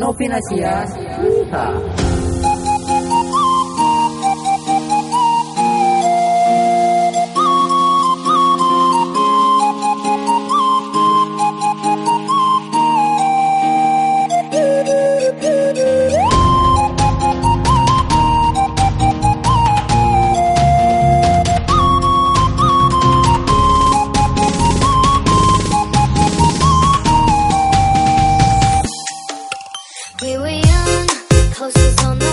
Novinasia. Yeehaw. horses on the